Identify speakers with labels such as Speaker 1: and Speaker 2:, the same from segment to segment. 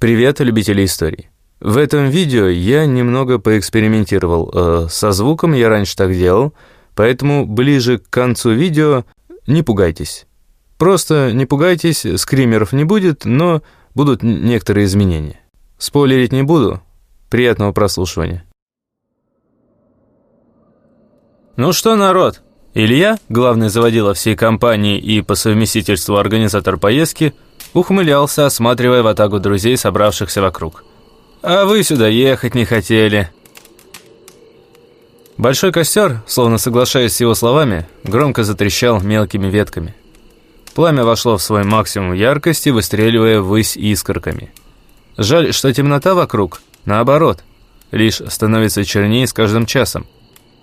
Speaker 1: Привет, любители историй. В этом видео я немного поэкспериментировал. Э, со звуком я раньше так делал, поэтому ближе к концу видео не пугайтесь. Просто не пугайтесь, скримеров не будет, но будут некоторые изменения. Спойлерить не буду. Приятного прослушивания. Ну что, народ, Илья, главный заводила всей компании и по совместительству организатор поездки, ухмылялся, осматривая ватагу друзей, собравшихся вокруг. «А вы сюда ехать не хотели». Большой костер, словно соглашаясь с его словами, громко затрещал мелкими ветками. Пламя вошло в свой максимум яркости, выстреливая ввысь искорками. Жаль, что темнота вокруг, наоборот, лишь становится чернее с каждым часом.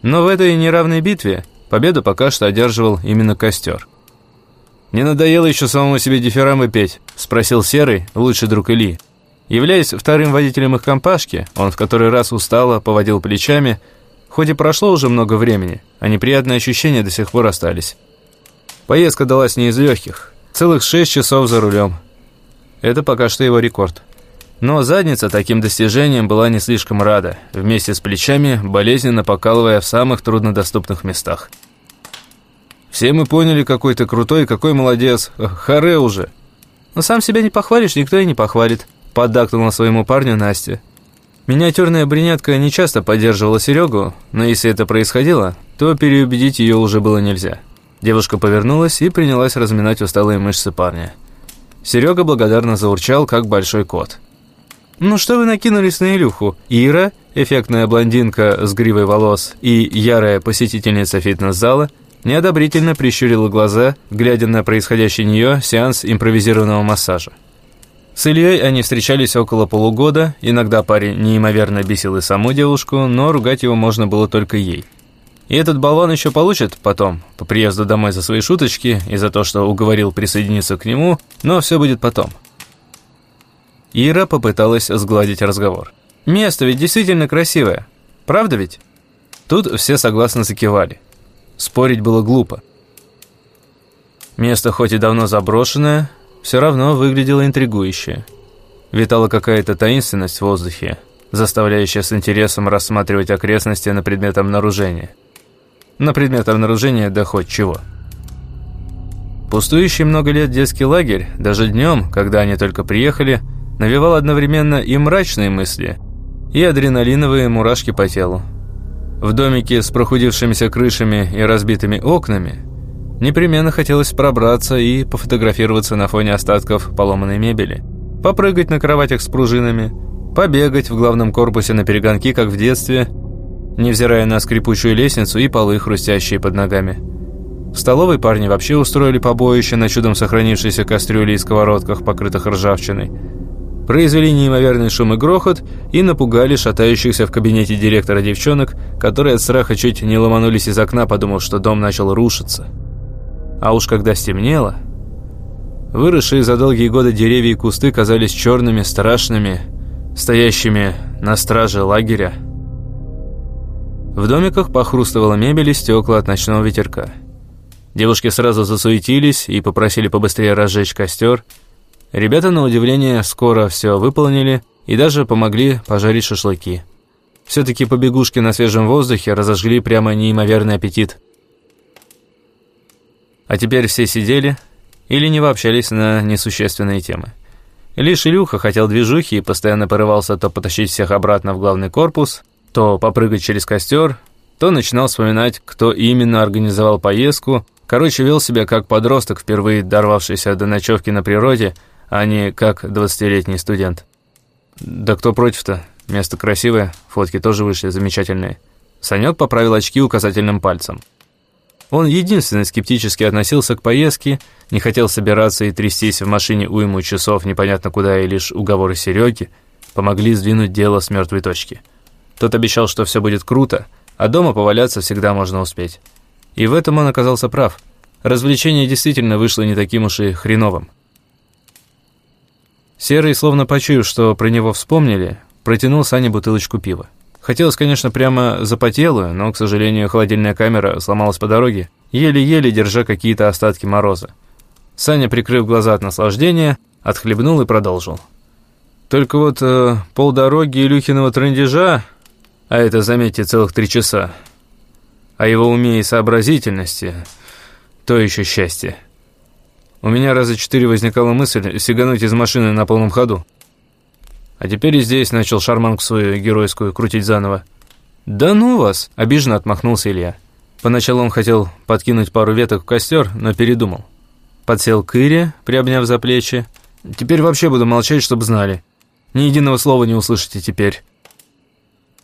Speaker 1: Но в этой неравной битве победу пока что одерживал именно костер. «Не надоело еще самому себе дифирамбы петь?» – спросил Серый, лучший друг Ильи. Являясь вторым водителем их компашки, он в который раз устало поводил плечами, хоть и прошло уже много времени, а неприятные ощущения до сих пор остались. Поездка далась не из легких, целых шесть часов за рулем. Это пока что его рекорд. Но задница таким достижением была не слишком рада, вместе с плечами, болезненно покалывая в самых труднодоступных местах. «Все мы поняли, какой ты крутой, какой молодец. Харе уже!» «Но сам себя не похвалишь, никто и не похвалит», — поддакнула своему парню Настя. Миниатюрная брюнетка не часто поддерживала Серегу, но если это происходило, то переубедить ее уже было нельзя. Девушка повернулась и принялась разминать усталые мышцы парня. Серега благодарно заурчал, как большой кот. «Ну что вы накинулись на Илюху? Ира, эффектная блондинка с гривой волос и ярая посетительница фитнес-зала, неодобрительно прищурила глаза, глядя на происходящий нее сеанс импровизированного массажа. С Ильей они встречались около полугода, иногда парень неимоверно бесил и саму девушку, но ругать его можно было только ей. И этот болван еще получит потом, по приезду домой за свои шуточки и за то, что уговорил присоединиться к нему, но все будет потом. Ира попыталась сгладить разговор. «Место ведь действительно красивое. Правда ведь?» Тут все согласно закивали. Спорить было глупо. Место хоть и давно заброшенное, все равно выглядело интригующе. Витала какая-то таинственность в воздухе, заставляющая с интересом рассматривать окрестности на предмет обнаружения. На предмет обнаружения да хоть чего. Пустующий много лет детский лагерь, даже днем, когда они только приехали – навевал одновременно и мрачные мысли, и адреналиновые мурашки по телу. В домике с прохудившимися крышами и разбитыми окнами непременно хотелось пробраться и пофотографироваться на фоне остатков поломанной мебели, попрыгать на кроватях с пружинами, побегать в главном корпусе на перегонки, как в детстве, невзирая на скрипучую лестницу и полы, хрустящие под ногами. В столовой парни вообще устроили побоище на чудом сохранившейся кастрюле и сковородках, покрытых ржавчиной – произвели неимоверный шум и грохот и напугали шатающихся в кабинете директора девчонок, которые от страха чуть не ломанулись из окна, подумав, что дом начал рушиться. А уж когда стемнело, выросшие за долгие годы деревья и кусты казались черными, страшными, стоящими на страже лагеря. В домиках похрустывала мебель и стекла от ночного ветерка. Девушки сразу засуетились и попросили побыстрее разжечь костер – Ребята, на удивление, скоро все выполнили и даже помогли пожарить шашлыки. Все-таки побегушки на свежем воздухе разожгли прямо неимоверный аппетит. А теперь все сидели или не вообщались на несущественные темы. Лишь Илюха хотел движухи и постоянно порывался то потащить всех обратно в главный корпус, то попрыгать через костер, то начинал вспоминать, кто именно организовал поездку. Короче, вел себя как подросток, впервые дорвавшийся до ночевки на природе – а не как 20-летний студент. Да кто против-то? Место красивое, фотки тоже вышли замечательные. Санек поправил очки указательным пальцем. Он единственный скептически относился к поездке, не хотел собираться и трястись в машине уйму часов непонятно куда, и лишь уговоры Сереги помогли сдвинуть дело с мертвой точки. Тот обещал, что все будет круто, а дома поваляться всегда можно успеть. И в этом он оказался прав. Развлечение действительно вышло не таким уж и хреновым. Серый, словно почуяв, что про него вспомнили, протянул Сане бутылочку пива. Хотелось, конечно, прямо запотелую, но, к сожалению, холодильная камера сломалась по дороге, еле-еле держа какие-то остатки мороза. Саня, прикрыв глаза от наслаждения, отхлебнул и продолжил. Только вот э, полдороги Илюхиного трындежа, а это, заметьте, целых три часа, о его уме и сообразительности, то еще счастье. У меня раза четыре возникала мысль сигануть из машины на полном ходу. А теперь и здесь начал шарманку свою геройскую крутить заново. «Да ну вас!» – обиженно отмахнулся Илья. Поначалу он хотел подкинуть пару веток в костер, но передумал. Подсел к Ире, приобняв за плечи. «Теперь вообще буду молчать, чтобы знали. Ни единого слова не услышите теперь».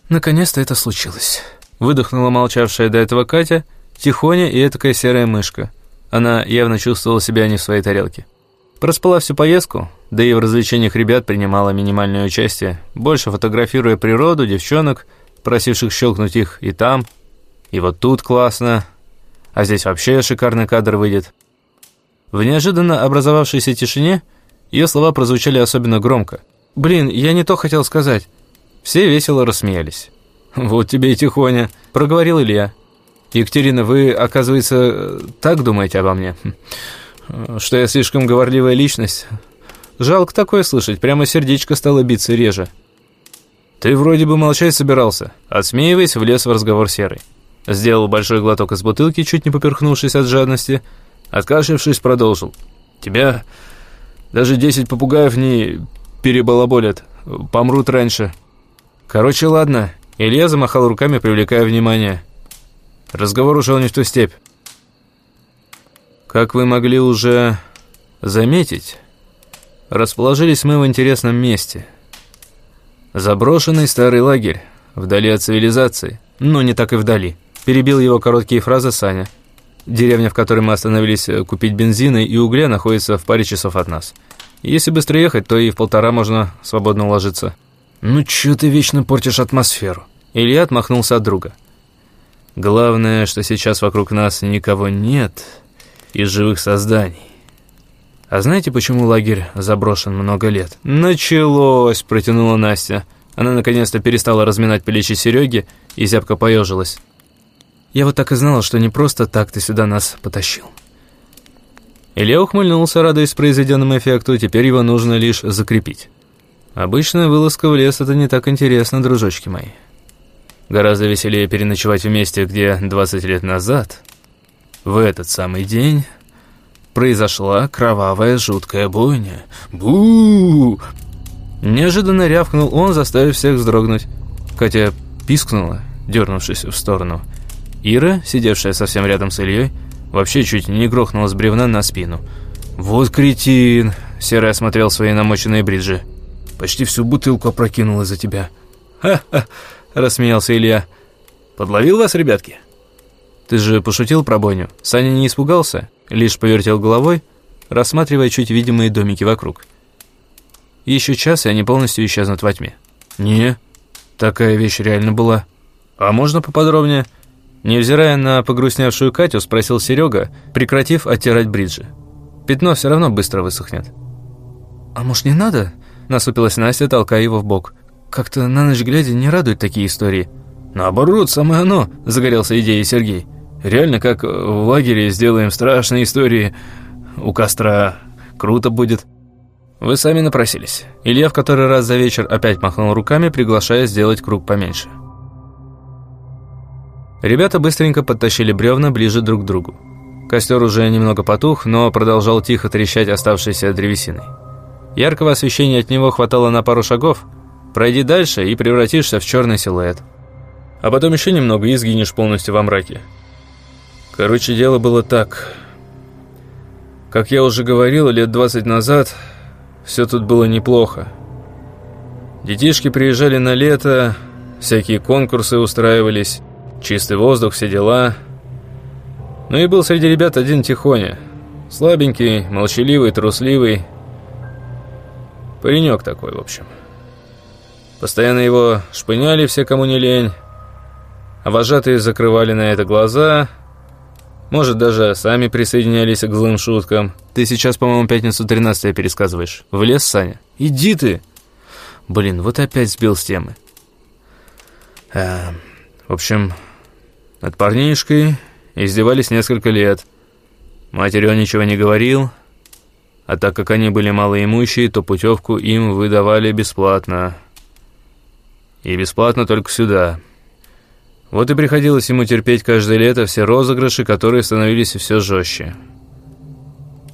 Speaker 1: Наконец-то это случилось. Выдохнула молчавшая до этого Катя, тихоня и этакая серая мышка. Она явно чувствовала себя не в своей тарелке. Проспала всю поездку, да и в развлечениях ребят принимала минимальное участие, больше фотографируя природу, девчонок, просивших щелкнуть их и там, и вот тут классно, а здесь вообще шикарный кадр выйдет. В неожиданно образовавшейся тишине ее слова прозвучали особенно громко. «Блин, я не то хотел сказать». Все весело рассмеялись. «Вот тебе и тихоня», — проговорил Илья. «Екатерина, вы, оказывается, так думаете обо мне? Хм. Что я слишком говорливая личность? Жалко такое слышать, прямо сердечко стало биться реже». «Ты вроде бы молчать собирался», — отсмеиваясь, влез в разговор Серый. Сделал большой глоток из бутылки, чуть не поперхнувшись от жадности. Откашлившись, продолжил. «Тебя даже десять попугаев не перебалаболят. Помрут раньше». «Короче, ладно». Илья замахал руками, привлекая внимание. Разговор ушел не в ту степь. Как вы могли уже заметить, расположились мы в интересном месте. Заброшенный старый лагерь, вдали от цивилизации, но не так и вдали. Перебил его короткие фразы Саня. Деревня, в которой мы остановились э, купить бензина и угля, находится в паре часов от нас. Если быстро ехать, то и в полтора можно свободно уложиться. «Ну чё ты вечно портишь атмосферу?» Илья отмахнулся от друга. «Главное, что сейчас вокруг нас никого нет из живых созданий. А знаете, почему лагерь заброшен много лет?» «Началось!» – протянула Настя. Она наконец-то перестала разминать плечи Сереги и зябко поежилась. Я вот так и знала, что не просто так ты сюда нас потащил». Илья ухмыльнулся, радуясь произведенному эффекту, теперь его нужно лишь закрепить. Обычная вылазка в лес — это не так интересно, дружочки мои. Гораздо веселее переночевать вместе, где 20 лет назад, в этот самый день, произошла кровавая жуткая бойня. бу Неожиданно рявкнул он, заставив всех вздрогнуть. Катя пискнула, дернувшись в сторону — Ира, сидевшая совсем рядом с Ильей, вообще чуть не грохнула с бревна на спину. «Вот кретин!» — Серый осмотрел свои намоченные бриджи. «Почти всю бутылку опрокинул из-за тебя». «Ха-ха!» — рассмеялся Илья. «Подловил вас, ребятки?» «Ты же пошутил про бойню?» Саня не испугался, лишь повертел головой, рассматривая чуть видимые домики вокруг. «Еще час, и они полностью исчезнут во тьме». «Не, такая вещь реально была. А можно поподробнее?» Невзирая на погрустневшую Катю, спросил Серега, прекратив оттирать бриджи. «Пятно все равно быстро высохнет». «А может, не надо?» – насупилась Настя, толкая его в бок. «Как-то на ночь глядя не радуют такие истории». «Наоборот, самое оно!» – загорелся идеей Сергей. «Реально, как в лагере сделаем страшные истории у костра. Круто будет». «Вы сами напросились». Илья в который раз за вечер опять махнул руками, приглашая сделать круг поменьше. Ребята быстренько подтащили бревна ближе друг к другу. Костер уже немного потух, но продолжал тихо трещать оставшейся древесиной. Яркого освещения от него хватало на пару шагов. Пройди дальше и превратишься в черный силуэт. А потом еще немного и сгинешь полностью во мраке. Короче, дело было так. Как я уже говорил, лет 20 назад все тут было неплохо. Детишки приезжали на лето, всякие конкурсы устраивались, Чистый воздух, все дела. Ну и был среди ребят один тихоня. Слабенький, молчаливый, трусливый. Паренек такой, в общем. Постоянно его шпыняли все, кому не лень. А вожатые закрывали на это глаза. Может, даже сами присоединялись к злым шуткам. Ты сейчас, по-моему, пятницу 13 пересказываешь. В лес, Саня? Иди ты! Блин, вот опять сбил с темы. А, в общем, над парнишкой издевались несколько лет. Матери он ничего не говорил, А так как они были малоимущие, то путевку им выдавали бесплатно. И бесплатно только сюда. Вот и приходилось ему терпеть каждое лето все розыгрыши, которые становились все жестче.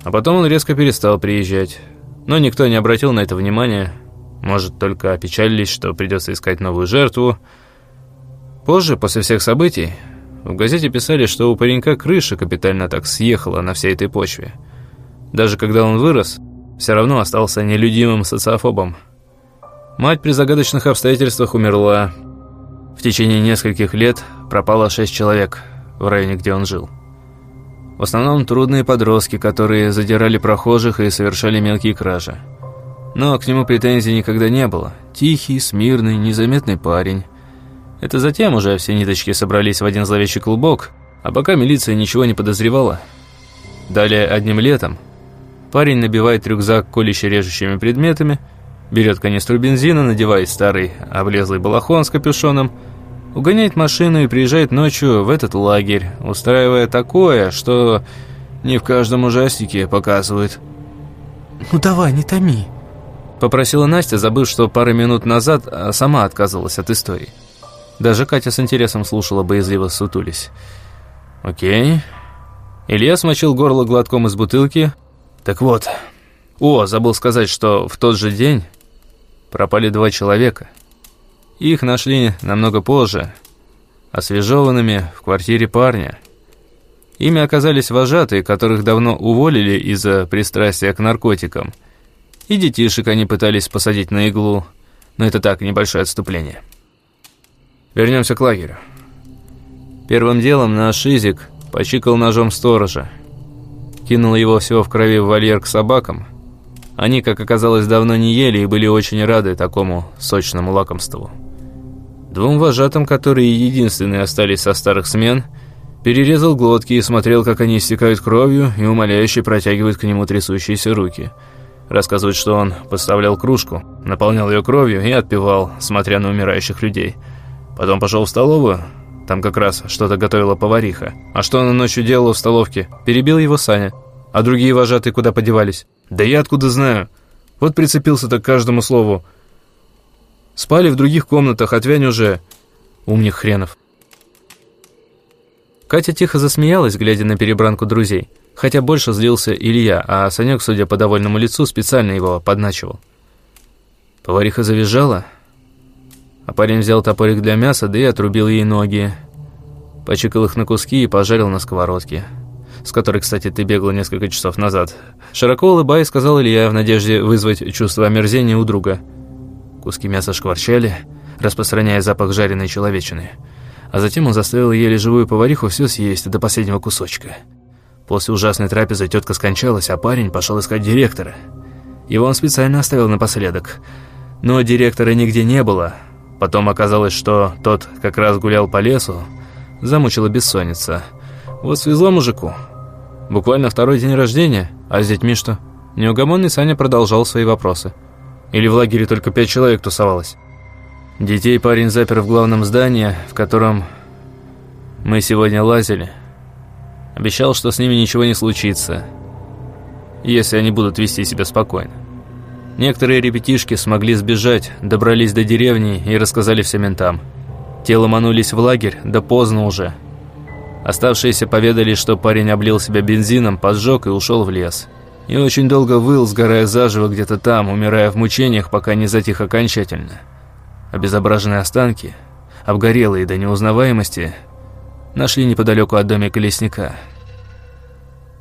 Speaker 1: А потом он резко перестал приезжать. Но никто не обратил на это внимания. Может, только опечалились, что придется искать новую жертву. Позже, после всех событий, в газете писали, что у паренька крыша капитально так съехала на всей этой почве. Даже когда он вырос, все равно остался нелюдимым социофобом. Мать при загадочных обстоятельствах умерла. В течение нескольких лет пропало шесть человек в районе, где он жил. В основном трудные подростки, которые задирали прохожих и совершали мелкие кражи. Но к нему претензий никогда не было. Тихий, смирный, незаметный парень. Это затем уже все ниточки собрались в один зловещий клубок, а пока милиция ничего не подозревала. Далее, одним летом, парень набивает рюкзак колюще-режущими предметами, берет канистру бензина, надевает старый облезлый балахон с капюшоном, угоняет машину и приезжает ночью в этот лагерь, устраивая такое, что не в каждом ужастике показывают.
Speaker 2: «Ну давай, не томи», —
Speaker 1: попросила Настя, забыв, что пару минут назад а, сама отказывалась от истории. Даже Катя с интересом слушала, боязливо сутулись. «Окей». Илья смочил горло глотком из бутылки. «Так вот. О, забыл сказать, что в тот же день пропали два человека. Их нашли намного позже, освежеванными в квартире парня. Ими оказались вожатые, которых давно уволили из-за пристрастия к наркотикам. И детишек они пытались посадить на иглу, но это так, небольшое отступление». Вернемся к лагерю. Первым делом наш Шизик почикал ножом сторожа. Кинул его всего в крови в вольер к собакам. Они, как оказалось, давно не ели и были очень рады такому сочному лакомству. Двум вожатым, которые единственные остались со старых смен, перерезал глотки и смотрел, как они истекают кровью и умоляюще протягивают к нему трясущиеся руки. Рассказывает, что он подставлял кружку, наполнял ее кровью и отпивал, смотря на умирающих людей – Потом пошел в столовую, там как раз что-то готовила повариха. А что она ночью делала в столовке? Перебил его Саня. А другие вожатые куда подевались? Да я откуда знаю? Вот прицепился-то к каждому слову. Спали в других комнатах, отвянь уже. Умник хренов. Катя тихо засмеялась, глядя на перебранку друзей. Хотя больше злился Илья, а Санек, судя по довольному лицу, специально его подначивал. Повариха завизжала, а парень взял топорик для мяса, да и отрубил ей ноги. Почекал их на куски и пожарил на сковородке, с которой, кстати, ты бегала несколько часов назад. Широко улыбаясь, сказал Илья в надежде вызвать чувство омерзения у друга. Куски мяса шкварчали, распространяя запах жареной человечины. А затем он заставил еле живую повариху все съесть до последнего кусочка. После ужасной трапезы тетка скончалась, а парень пошел искать директора. Его он специально оставил напоследок. Но директора нигде не было, Потом оказалось, что тот как раз гулял по лесу, замучила бессонница. Вот свезло мужику. Буквально второй день рождения, а с детьми что? Неугомонный Саня продолжал свои вопросы. Или в лагере только пять человек тусовалось? Детей парень запер в главном здании, в котором мы сегодня лазили. Обещал, что с ними ничего не случится, если они будут вести себя спокойно. Некоторые ребятишки смогли сбежать, добрались до деревни и рассказали всем ментам. Те ломанулись в лагерь, да поздно уже. Оставшиеся поведали, что парень облил себя бензином, поджег и ушел в лес. И очень долго выл, сгорая заживо где-то там, умирая в мучениях, пока не затих окончательно. Обезображенные останки, обгорелые до неузнаваемости, нашли неподалеку от домика лесника.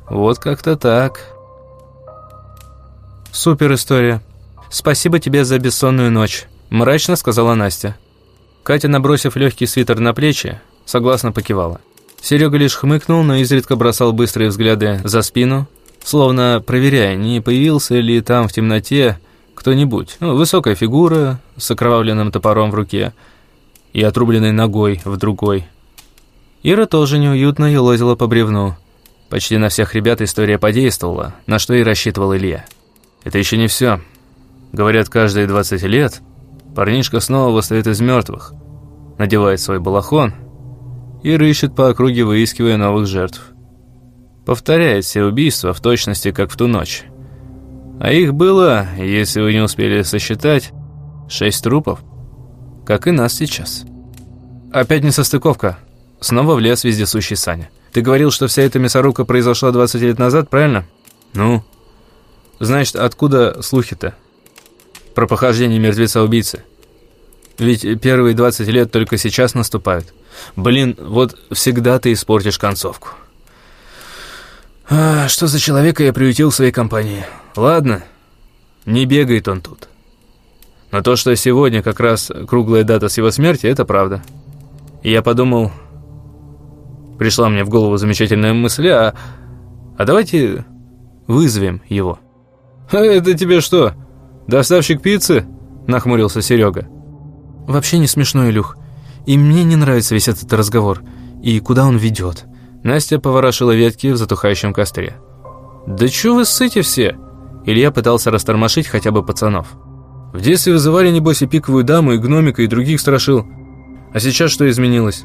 Speaker 1: Вот как-то так.
Speaker 2: Супер история. «Спасибо тебе за бессонную ночь», – мрачно сказала Настя. Катя, набросив легкий свитер на плечи, согласно покивала. Серега лишь хмыкнул, но изредка бросал быстрые взгляды за спину, словно проверяя, не появился ли там в темноте кто-нибудь. Ну, высокая фигура с окровавленным топором в руке и отрубленной ногой в другой. Ира тоже неуютно елозила по бревну. Почти на всех ребят история подействовала, на что и рассчитывал Илья.
Speaker 1: «Это еще не все», Говорят, каждые 20 лет парнишка снова восстает из мертвых, надевает свой балахон и рыщет по округе, выискивая новых жертв. Повторяет все убийства в точности, как в ту ночь. А их было, если вы не успели сосчитать, шесть трупов, как и нас сейчас. Опять не состыковка. Снова влез вездесущий Саня. Ты говорил, что вся эта мясорубка произошла 20 лет назад, правильно? Ну? Значит, откуда слухи-то? Про похождение мертвеца-убийцы. Ведь первые 20 лет только сейчас наступают. Блин, вот всегда ты испортишь концовку. А, что за человека я приютил в своей компании? Ладно, не бегает он тут. Но то, что сегодня как раз круглая дата с его смерти, это правда. И я подумал, пришла мне в голову замечательная мысль, а, а давайте вызовем его. «А это тебе что, доставщик пиццы?» – нахмурился Серега.
Speaker 2: «Вообще не смешно, Илюх. И мне не нравится весь этот разговор. И куда он ведет?»
Speaker 1: Настя поворошила ветки в затухающем костре. «Да чё вы ссыте все?» Илья пытался растормошить хотя бы пацанов. «В детстве вызывали, небось, и пиковую даму, и гномика, и других страшил. А сейчас что изменилось?»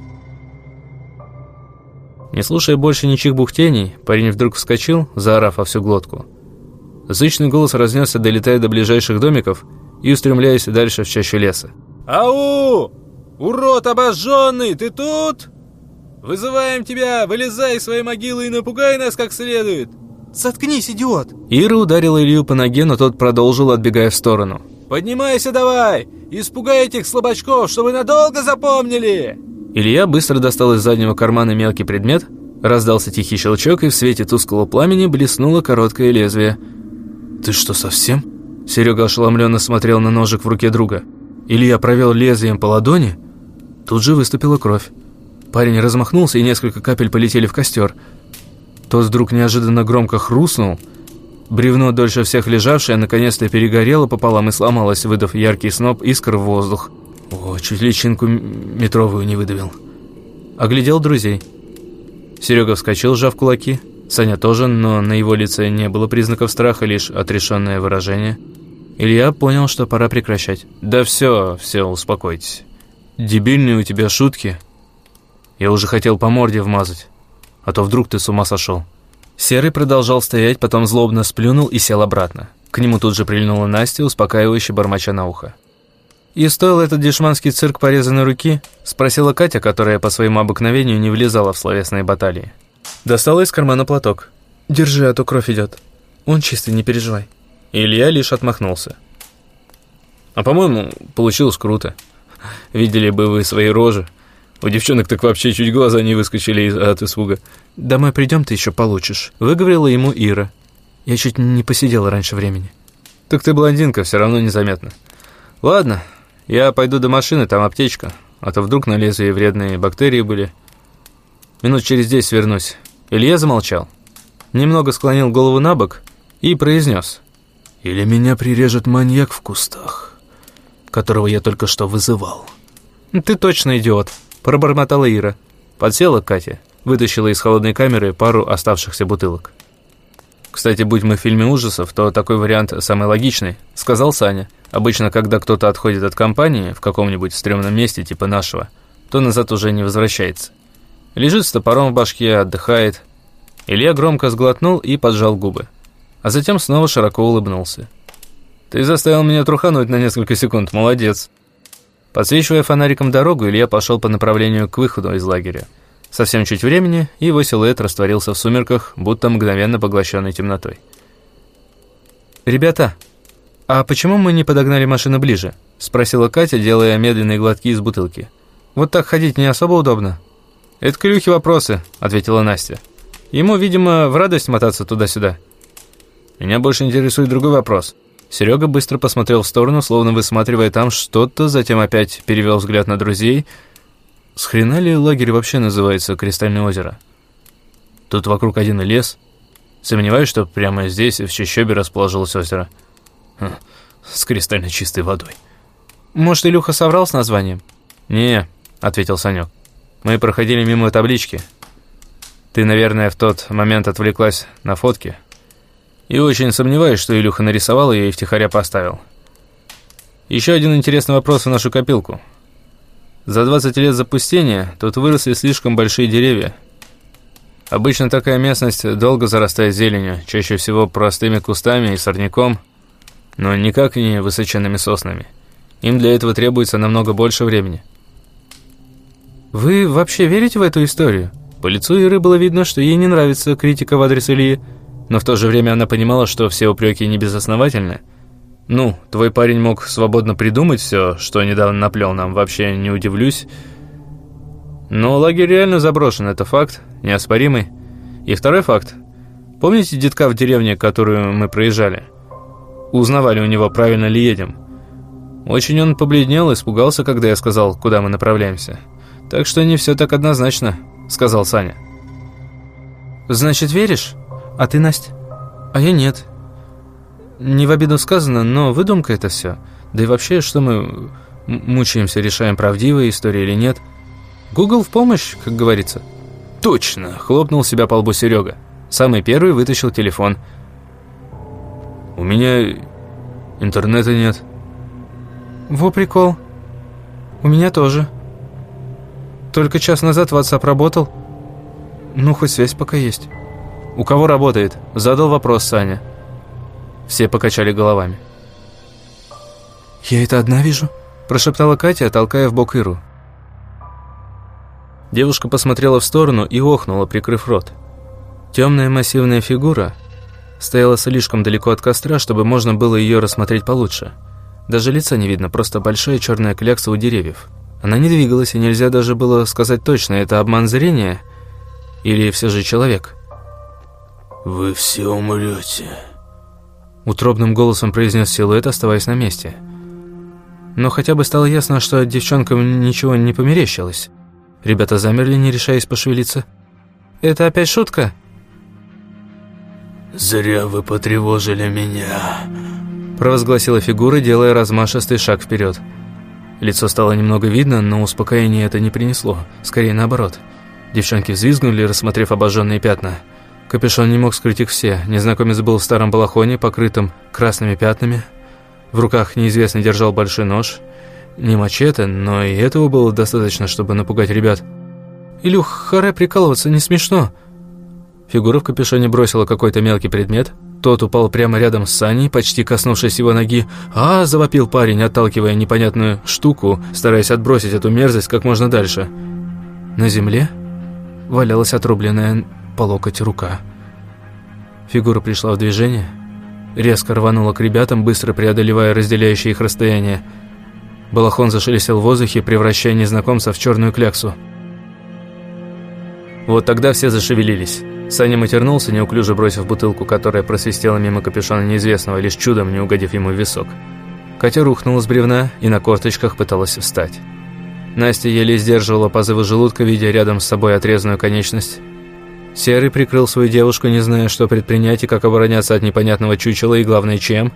Speaker 1: Не слушая больше ничьих бухтений, парень вдруг вскочил, заорав во всю глотку. Зычный голос разнесся, долетая до ближайших домиков и устремляясь дальше в чащу леса. «Ау! Урод обожженный, ты тут? Вызываем тебя! Вылезай из своей могилы и напугай нас как следует!»
Speaker 2: «Заткнись, идиот!»
Speaker 1: Ира ударила Илью по ноге, но тот продолжил, отбегая в сторону. «Поднимайся давай! Испугай этих слабачков, чтобы надолго запомнили!» Илья быстро достал из заднего кармана мелкий предмет, раздался тихий щелчок, и в свете тусклого пламени блеснуло короткое лезвие.
Speaker 2: «Ты что, совсем?» Серега ошеломленно смотрел на ножик в руке друга. Илья провел лезвием по ладони, тут же выступила кровь. Парень размахнулся, и несколько капель полетели в костер. Тот вдруг неожиданно громко хрустнул. Бревно, дольше всех лежавшее, наконец-то перегорело пополам и сломалось, выдав яркий сноп искр в воздух. О, чуть личинку метровую не выдавил. Оглядел друзей. Серега вскочил, сжав кулаки. Саня тоже, но на его лице не было признаков страха, лишь отрешенное выражение – Илья понял, что пора прекращать. «Да все, все, успокойтесь. Дебильные у тебя шутки. Я уже хотел по морде вмазать, а то вдруг ты с ума сошел». Серый продолжал стоять, потом злобно сплюнул и сел обратно. К нему тут же прильнула Настя, успокаивающе бормоча на ухо. «И стоил этот дешманский цирк порезанной руки?» – спросила Катя, которая по своему обыкновению не влезала в словесные баталии. Достала из кармана платок. «Держи, а то кровь идет. Он чистый, не переживай». Илья лишь отмахнулся. «А по-моему, получилось круто. Видели бы вы свои рожи. У девчонок так вообще чуть глаза не выскочили от испуга. «Домой придем, ты еще получишь», — выговорила ему Ира. «Я чуть не посидела раньше времени». «Так ты блондинка, все равно незаметно. Ладно, я пойду до машины, там аптечка, а то вдруг на лезвие вредные бактерии были. Минут через десять вернусь». Илья замолчал, немного склонил голову на бок и произнес. Или меня прирежет маньяк в кустах, которого я только что вызывал. «Ты точно идиот», – пробормотала Ира. Подсела к Кате, вытащила из холодной камеры пару оставшихся бутылок. «Кстати, будь мы в фильме ужасов, то такой вариант самый логичный», – сказал Саня. «Обычно, когда кто-то отходит от компании в каком-нибудь стрёмном месте, типа нашего, то назад уже не возвращается. Лежит с топором в башке, отдыхает». Илья громко сглотнул и поджал губы а затем снова широко улыбнулся. «Ты заставил меня трухануть на несколько секунд, молодец!» Подсвечивая фонариком дорогу, Илья пошел по направлению к выходу из лагеря. Совсем чуть времени, и его силуэт растворился в сумерках, будто мгновенно поглощенной темнотой. «Ребята, а почему мы не подогнали машину ближе?» – спросила Катя, делая медленные глотки из бутылки. «Вот так ходить не особо удобно». «Это клюхи вопросы», – ответила Настя. «Ему, видимо, в радость мотаться туда-сюда». Меня больше интересует другой вопрос. Серега быстро посмотрел в сторону, словно высматривая там что-то, затем опять перевел взгляд на друзей. С хрена ли лагерь вообще называется Кристальное озеро? Тут вокруг один лес. Сомневаюсь, что прямо здесь, в Чищобе, расположилось озеро. Хм, с кристально чистой водой. Может, Илюха соврал с названием? «Не», — ответил Санек. «Мы проходили мимо таблички. Ты, наверное, в тот момент отвлеклась на фотки». И очень сомневаюсь, что Илюха нарисовал ее и втихаря поставил. Еще один интересный вопрос в нашу копилку. За 20 лет запустения тут выросли слишком большие деревья. Обычно такая местность долго зарастает зеленью, чаще всего простыми кустами и сорняком –
Speaker 1: но никак не высоченными соснами. Им для этого требуется намного больше времени.
Speaker 2: «Вы вообще верите в эту историю?» По лицу Иры было видно, что ей не нравится критика в адрес Ильи, но в то же время она понимала, что все упреки не безосновательны. «Ну, твой парень мог свободно придумать все, что недавно наплел нам, вообще не удивлюсь. Но лагерь реально заброшен, это факт, неоспоримый. И второй факт. Помните детка в деревне, которую мы проезжали? Узнавали у него, правильно ли едем. Очень он побледнел испугался, когда я сказал, куда мы направляемся. Так что не все так однозначно». — сказал Саня. «Значит, веришь? А ты, Настя?» «А я нет. Не в обиду сказано, но выдумка это все. Да и вообще, что мы мучаемся, решаем, правдивая история или нет. Google в помощь, как говорится».
Speaker 1: «Точно!» — хлопнул себя по лбу Серега. Самый первый вытащил телефон. «У меня интернета нет».
Speaker 2: «Во прикол. У меня тоже». Только час назад WhatsApp работал. Ну, хоть связь пока есть.
Speaker 1: «У кого работает?» – задал вопрос Саня. Все покачали головами.
Speaker 2: «Я это одна вижу», – прошептала Катя, толкая в бок Иру.
Speaker 1: Девушка посмотрела в сторону и охнула, прикрыв рот. Темная массивная фигура стояла слишком далеко от костра, чтобы можно было ее рассмотреть получше. Даже лица не видно, просто большая черная клякса у деревьев. Она не двигалась, и нельзя даже было сказать точно, это обман зрения или все же человек.
Speaker 3: «Вы все умрете», —
Speaker 1: утробным голосом произнес силуэт, оставаясь на месте. Но хотя бы стало ясно, что девчонкам ничего не померещилось. Ребята замерли, не решаясь пошевелиться. «Это опять шутка?»
Speaker 3: «Зря вы потревожили меня», —
Speaker 1: провозгласила фигура, делая размашистый шаг вперед. «Зря Лицо стало немного видно, но успокоение это не принесло. Скорее наоборот. Девчонки взвизгнули, рассмотрев обожженные пятна. Капюшон не мог скрыть их все. Незнакомец был в старом балахоне, покрытом красными пятнами. В руках неизвестный держал большой нож. Не мачете, но и этого было достаточно, чтобы напугать ребят.
Speaker 2: «Илюх, харе прикалываться, не смешно!»
Speaker 1: Фигура в капюшоне бросила какой-то мелкий предмет – тот упал прямо рядом с Саней, почти коснувшись его ноги. «А!» – завопил парень, отталкивая непонятную штуку, стараясь отбросить эту мерзость как можно дальше. На земле валялась отрубленная по локоть рука. Фигура пришла в движение, резко рванула к ребятам, быстро преодолевая разделяющее их расстояние. Балахон зашелестел в воздухе, превращая незнакомца в черную кляксу. Вот тогда все зашевелились. Саня матернулся, неуклюже бросив бутылку, которая просвистела мимо капюшона неизвестного, лишь чудом не угодив ему в висок. Катя рухнула с бревна и на корточках пыталась встать. Настя еле сдерживала позывы желудка, видя рядом с собой отрезанную конечность. Серый прикрыл свою девушку, не зная, что предпринять и как обороняться от непонятного чучела и, главное, чем.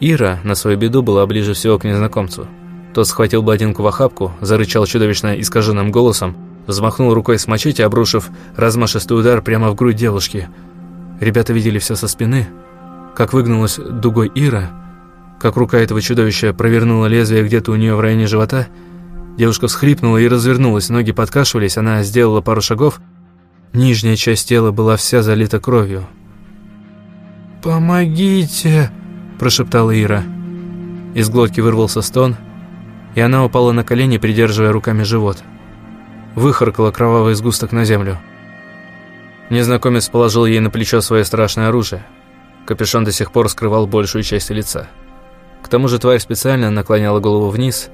Speaker 1: Ира, на свою беду, была ближе всего к незнакомцу. Тот схватил бладинку в охапку, зарычал чудовищно искаженным голосом, Взмахнул рукой с мачете, обрушив размашистый удар прямо в грудь девушки. Ребята видели все со спины, как выгнулась дугой Ира, как рука этого чудовища провернула лезвие где-то у нее в районе живота. Девушка всхлипнула и развернулась, ноги подкашивались, она сделала пару шагов. Нижняя часть тела была вся залита кровью.
Speaker 2: «Помогите!» – прошептала Ира.
Speaker 1: Из глотки вырвался стон, и она упала на колени, придерживая руками живот выхаркала кровавый сгусток на землю. Незнакомец положил ей на плечо свое страшное оружие. Капюшон до сих пор скрывал большую часть лица. К тому же тварь специально наклоняла голову вниз.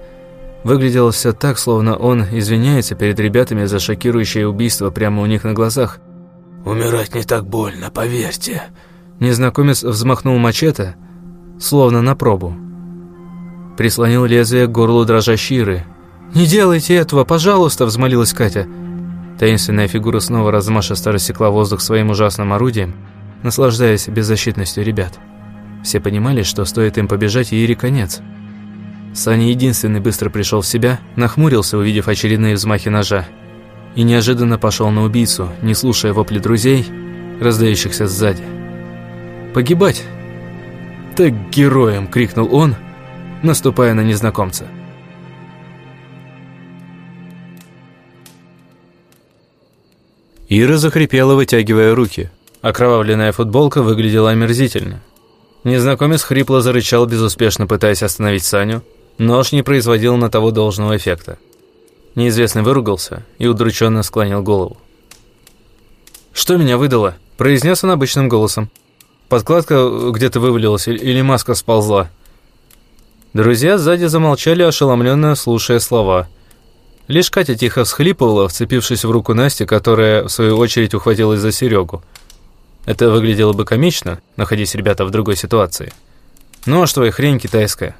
Speaker 1: Выглядело все так, словно он извиняется перед ребятами за шокирующее убийство прямо у них на глазах.
Speaker 3: «Умирать не так больно, поверьте».
Speaker 1: Незнакомец взмахнул мачете, словно на пробу. Прислонил лезвие к горлу дрожащей Иры –
Speaker 2: «Не делайте этого, пожалуйста!» – взмолилась Катя.
Speaker 1: Таинственная фигура снова размашисто рассекла воздух своим ужасным орудием, наслаждаясь беззащитностью ребят. Все понимали, что стоит им побежать, и Ире конец. Саня единственный быстро пришел в себя, нахмурился, увидев очередные взмахи ножа, и неожиданно пошел на убийцу, не слушая вопли друзей, раздающихся сзади. «Погибать!» «Так героем!» – крикнул он, наступая на незнакомца. Ира захрипела, вытягивая руки. Окровавленная футболка выглядела омерзительно. Незнакомец хрипло зарычал, безуспешно пытаясь остановить Саню. Нож не производил на того должного эффекта. Неизвестный выругался и удрученно склонил голову. «Что меня выдало?» – произнес он обычным голосом. «Подкладка где-то вывалилась или маска сползла?» Друзья сзади замолчали, ошеломленно слушая слова. Лишь Катя тихо всхлипывала, вцепившись в руку Насти, которая, в свою очередь, ухватилась за Серегу. Это выглядело бы комично, находясь ребята в другой ситуации. Ну а что и хрень китайская.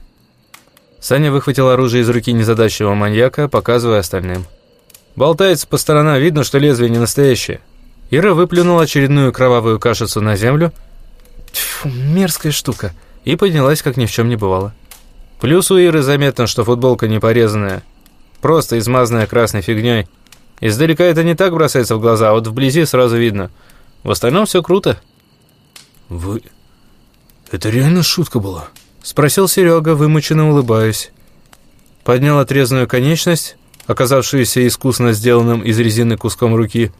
Speaker 1: Саня выхватил оружие из руки незадачливого маньяка, показывая остальным. Болтается по сторонам, видно, что лезвие не настоящее. Ира выплюнула очередную кровавую кашицу на землю. Тьфу, мерзкая штука. И поднялась, как ни в чем не бывало. Плюс у Иры заметно, что футболка не порезанная. Просто измазанная красной фигней. Издалека это не так бросается в глаза, а вот вблизи сразу видно – в остальном все круто».
Speaker 3: «Вы... это реально шутка была?»
Speaker 1: Спросил Серега, вымученно улыбаясь. Поднял отрезанную конечность, оказавшуюся искусно сделанным из резины куском руки.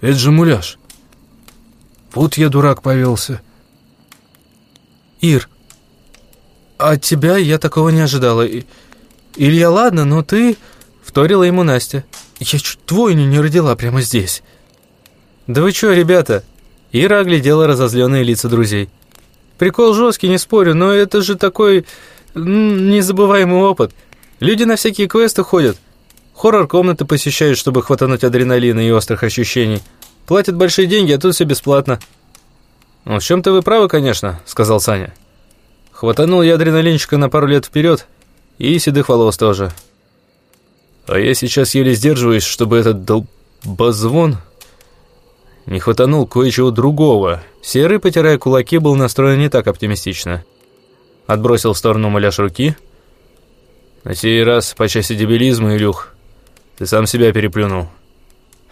Speaker 3: «Это же муляж. Вот я дурак повелся».
Speaker 2: «Ир, от тебя я такого не ожидала. Илья, ладно, но ты...» Вторила ему Настя. «Я чуть двойню не родила прямо здесь».
Speaker 1: «Да вы чё, ребята?» Ира оглядела разозленные лица друзей. «Прикол жесткий, не спорю, но это же такой незабываемый опыт. Люди на всякие квесты ходят, хоррор-комнаты посещают, чтобы хватануть адреналина и острых ощущений. Платят большие деньги, а тут все бесплатно». «Ну, в чем-то вы правы, конечно», — сказал Саня. Хватанул я адреналинчика на пару лет вперед, и седых волос тоже. А я сейчас еле сдерживаюсь, чтобы этот долбозвон не хватанул кое-чего другого. Серый, потирая кулаки, был настроен не так оптимистично. Отбросил в сторону муляж руки. На сей раз по части дебилизма, Илюх, ты сам себя переплюнул.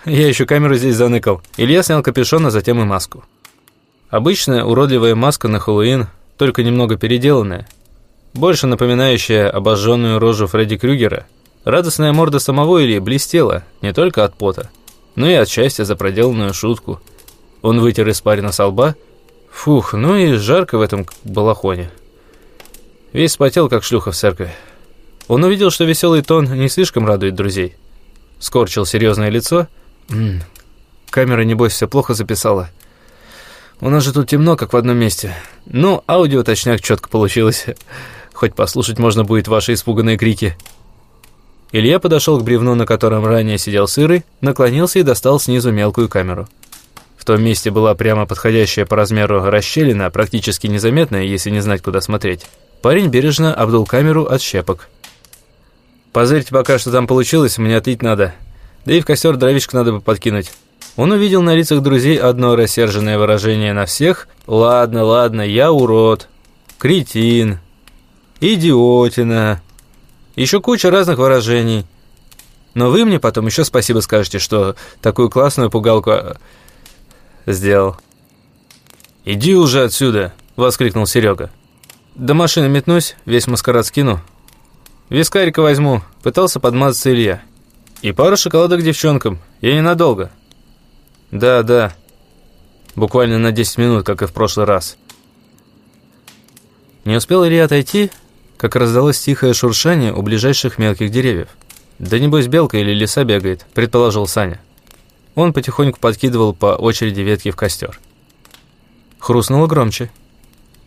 Speaker 1: Я еще камеру здесь заныкал. Илья снял капюшон, а затем и маску. Обычная уродливая маска на Хэллоуин, только немного переделанная. Больше напоминающая обожженную рожу Фредди Крюгера. Радостная морда самого Ильи блестела, не только от пота, ну и от счастья за проделанную шутку. Он вытер испарину со лба. Фух, ну и жарко в этом балахоне. Весь спотел, как шлюха в церкви. Он увидел, что веселый тон не слишком радует друзей. Скорчил серьезное лицо. М -м, камера, небось, все плохо записала. У нас же тут темно, как в одном месте. Ну, аудио точняк четко получилось. Хоть послушать можно будет ваши испуганные крики. Илья подошел к бревну, на котором ранее сидел сырый, наклонился и достал снизу мелкую камеру. В том месте была прямо подходящая по размеру расщелина, практически незаметная, если не знать, куда смотреть. Парень бережно обдул камеру от щепок. «Позырьте пока, что там получилось, мне отлить надо. Да и в костер дровишек надо бы подкинуть». Он увидел на лицах друзей одно рассерженное выражение на всех. «Ладно, ладно, я урод, кретин, идиотина, еще куча разных выражений. Но вы мне потом еще спасибо скажете, что такую классную пугалку э, сделал. «Иди уже отсюда!» — воскликнул Серега. «До машины метнусь, весь маскарад скину. Вискарика возьму», — пытался подмазаться Илья. «И пару шоколадок девчонкам, я ненадолго». «Да, да, буквально на 10 минут, как и в прошлый раз». Не успел Илья отойти, как раздалось тихое шуршание у ближайших мелких деревьев. «Да небось белка или лиса бегает», — предположил Саня. Он потихоньку подкидывал по очереди ветки в костер. Хрустнуло громче.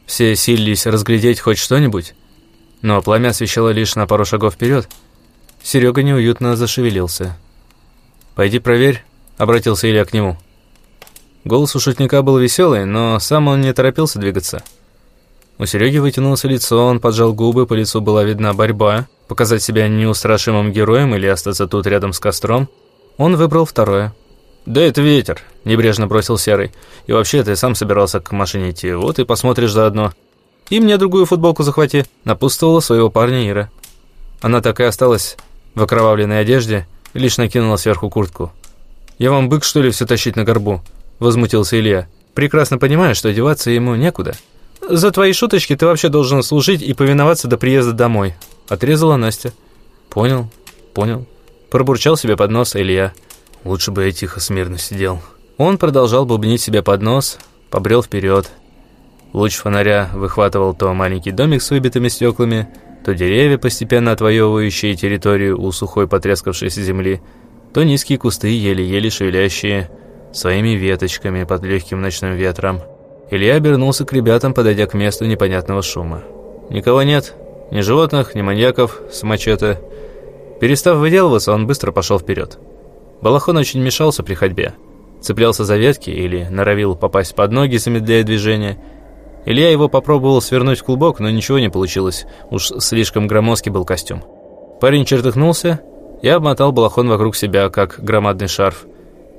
Speaker 1: Все силились разглядеть хоть что-нибудь, но пламя освещало лишь на пару шагов вперед. Серега неуютно зашевелился. «Пойди проверь», — обратился Илья к нему. Голос у шутника был веселый, но сам он не торопился двигаться. У Сереги вытянулось лицо, он поджал губы, по лицу была видна борьба. Показать себя неустрашимым героем или остаться тут рядом с костром. Он выбрал второе. «Да это ветер», — небрежно бросил Серый. «И вообще, ты сам собирался к машине идти, вот и посмотришь заодно». «И мне другую футболку захвати», — напутствовала своего парня Ира. Она так и осталась в окровавленной одежде, лишь накинула сверху куртку. «Я вам бык, что ли, все тащить на горбу?» — возмутился Илья. «Прекрасно понимая, что одеваться ему некуда». «За твои шуточки ты вообще должен служить и повиноваться до приезда домой», — отрезала Настя. «Понял, понял». Пробурчал себе под нос Илья. «Лучше бы я тихо смирно сидел». Он продолжал бубнить себе под нос, побрел вперед. Луч фонаря выхватывал то маленький домик с выбитыми стеклами, то деревья, постепенно отвоевывающие территорию у сухой потрескавшейся земли, то низкие кусты, еле-еле шевелящие своими веточками под легким ночным ветром. Илья обернулся к ребятам, подойдя к месту непонятного шума. Никого нет, ни животных, ни маньяков с мачете. Перестав выделываться, он быстро пошел вперед. Балахон очень мешался при ходьбе. Цеплялся за ветки или норовил попасть под ноги, замедляя движение. Илья его попробовал свернуть в клубок, но ничего не получилось. Уж слишком громоздкий был костюм. Парень чертыхнулся и обмотал балахон вокруг себя, как громадный шарф.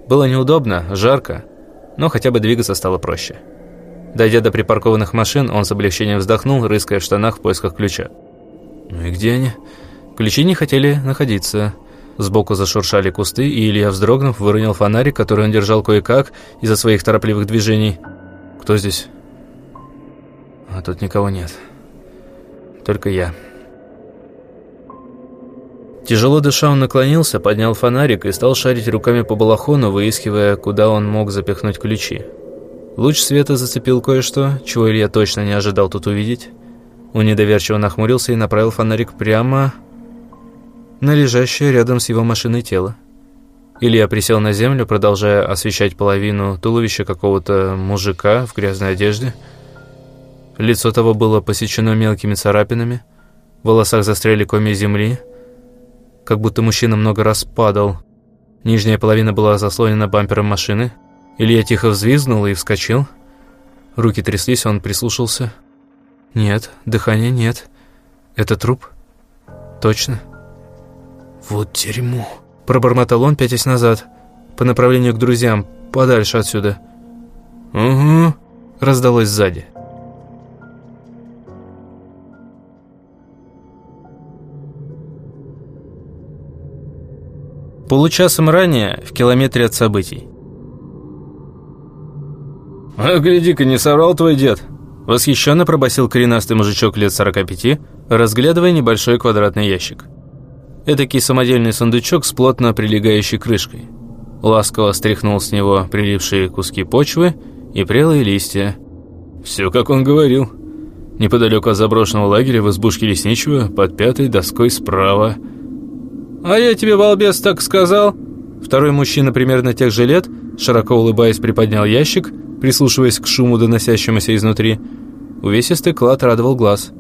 Speaker 1: Было неудобно, жарко, но хотя бы двигаться стало проще. Дойдя до припаркованных машин, он с облегчением вздохнул, рыская в штанах в поисках ключа. Ну и где они? Ключи не хотели находиться. Сбоку зашуршали кусты, и Илья, вздрогнув, выронил фонарик, который он держал кое-как из-за своих торопливых движений. «Кто здесь?» «А тут никого нет. Только я». Тяжело дыша, он наклонился, поднял фонарик и стал шарить руками по балахону, выискивая, куда он мог запихнуть ключи. Луч света зацепил кое-что, чего Илья точно не ожидал тут увидеть. Он недоверчиво нахмурился и направил фонарик прямо на лежащее рядом с его машиной тело. Илья присел на землю, продолжая освещать половину туловища какого-то мужика в грязной одежде. Лицо того было посечено мелкими царапинами, в волосах застряли комья земли, как будто мужчина много раз падал. Нижняя половина была заслонена бампером машины – Илья тихо взвизгнул и вскочил. Руки тряслись, он прислушался. Нет, дыхания нет. Это труп? Точно? Вот дерьмо. Пробормотал он, пятясь назад, по направлению к друзьям, подальше отсюда. «Угу», раздалось сзади. Получасом ранее, в километре от событий.
Speaker 2: «А гляди-ка, не соврал твой дед!» Восхищенно пробасил коренастый мужичок лет 45, разглядывая небольшой квадратный ящик. Этакий самодельный сундучок с плотно прилегающей крышкой. Ласково стряхнул с него прилипшие куски почвы и прелые листья. Все, как он говорил. Неподалеку от заброшенного лагеря в избушке лесничего, под пятой доской справа. «А я тебе, балбес, так сказал?» Второй мужчина примерно тех же лет, широко улыбаясь, приподнял ящик – прислушиваясь к шуму, доносящемуся изнутри. Увесистый клад радовал глаз.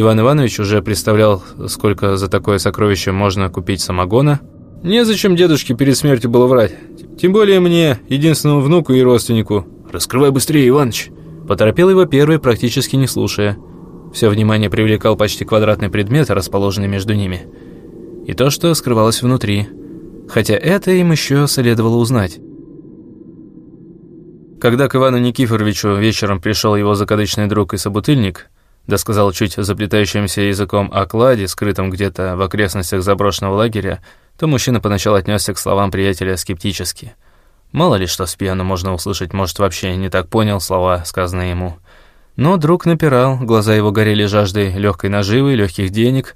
Speaker 2: Иван Иванович уже представлял, сколько за такое сокровище можно купить самогона. Незачем дедушке перед смертью было врать. Тем более мне, единственному внуку и родственнику. «Раскрывай быстрее, Иваныч!» Поторопил его первый, практически не слушая. Все внимание привлекал почти квадратный предмет, расположенный между ними. И то, что скрывалось внутри. Хотя это им еще следовало узнать. Когда к Ивану Никифоровичу вечером пришел его закадычный друг и собутыльник, да сказал чуть заплетающимся языком о кладе, скрытом где-то в окрестностях заброшенного лагеря, то мужчина поначалу отнесся к словам приятеля скептически. Мало ли что с пьяну можно услышать, может, вообще не так понял слова, сказанные ему. Но друг напирал, глаза его горели жаждой легкой наживы, легких денег,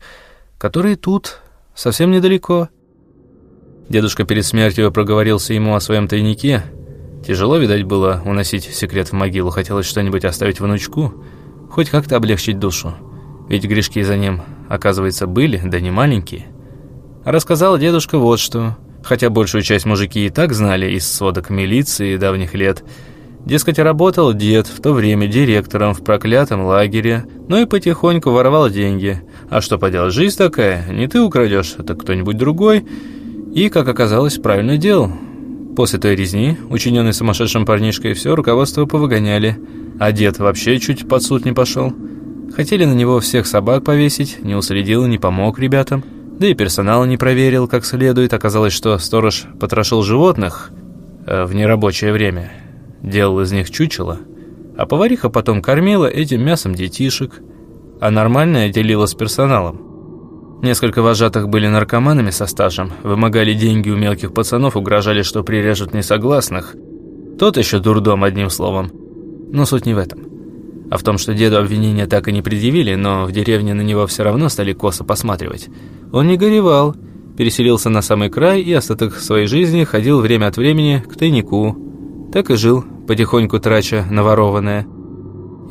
Speaker 2: которые тут, совсем недалеко. Дедушка перед смертью проговорился ему о своем тайнике — Тяжело, видать, было уносить секрет в могилу, хотелось что-нибудь оставить внучку, хоть как-то облегчить душу. Ведь грешки за ним, оказывается, были, да не маленькие. Рассказал дедушка вот что, хотя большую часть мужики и так знали из сводок милиции давних лет. Дескать, работал дед в то время директором в проклятом лагере, но и потихоньку воровал деньги. А что поделать, жизнь такая, не ты украдешь, это кто-нибудь другой. И, как оказалось, правильно делал – После той резни, учиненной сумасшедшим парнишкой, все руководство повыгоняли, а дед вообще чуть под суд не пошел. Хотели на него всех собак повесить, не уследил, не помог ребятам, да и персонал не проверил как следует. Оказалось, что сторож потрошил животных э, в нерабочее время, делал из них чучело, а повариха потом кормила этим мясом детишек, а нормальное делила с персоналом. Несколько вожатых были наркоманами со стажем, вымогали деньги у мелких пацанов, угрожали, что прирежут несогласных. Тот еще дурдом, одним словом. Но суть не в этом. А в том, что деду обвинения так и не предъявили, но в деревне на него все равно стали косо посматривать. Он не горевал, переселился на самый край и остаток своей жизни ходил время от времени к тайнику. Так и жил, потихоньку трача наворованное.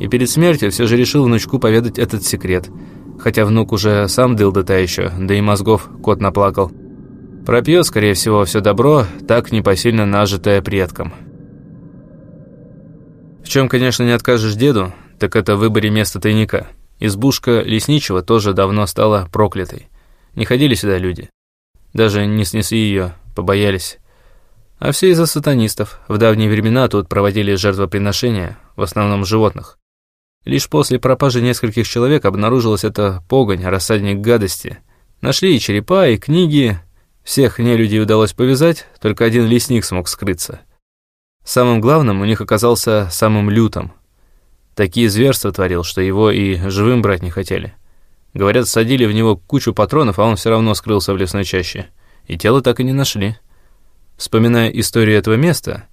Speaker 1: И перед смертью все же решил внучку поведать этот секрет. Хотя внук уже сам дыл до та еще, да и мозгов кот наплакал. Пропьет, скорее всего, все добро, так непосильно нажитое предком. В чем, конечно, не откажешь деду, так это в выборе места тайника. Избушка лесничего тоже давно стала проклятой. Не ходили сюда люди. Даже не снесли ее, побоялись. А все из-за сатанистов. В давние времена тут проводили жертвоприношения, в основном животных. Лишь после пропажи нескольких человек обнаружилась эта погонь, рассадник гадости. Нашли и черепа, и книги. Всех нелюдей удалось повязать, только один лесник смог скрыться. Самым главным у них оказался самым лютым. Такие зверства творил, что его и живым брать не хотели. Говорят, садили в него кучу патронов, а он все равно скрылся в лесной чаще. И тело так и не нашли. Вспоминая историю этого места,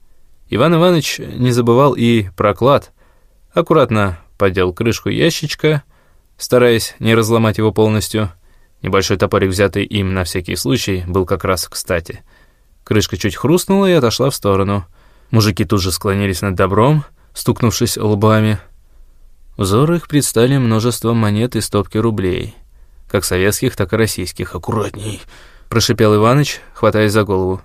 Speaker 1: Иван Иванович не забывал и про клад. Аккуратно поддел крышку ящичка, стараясь не разломать его полностью. Небольшой топорик, взятый им на всякий случай, был как раз кстати. Крышка чуть хрустнула и отошла в сторону. Мужики тут же склонились над добром, стукнувшись лбами. Взору их предстали множество монет и стопки рублей, как советских, так и российских. «Аккуратней!» – прошипел Иваныч, хватаясь за голову.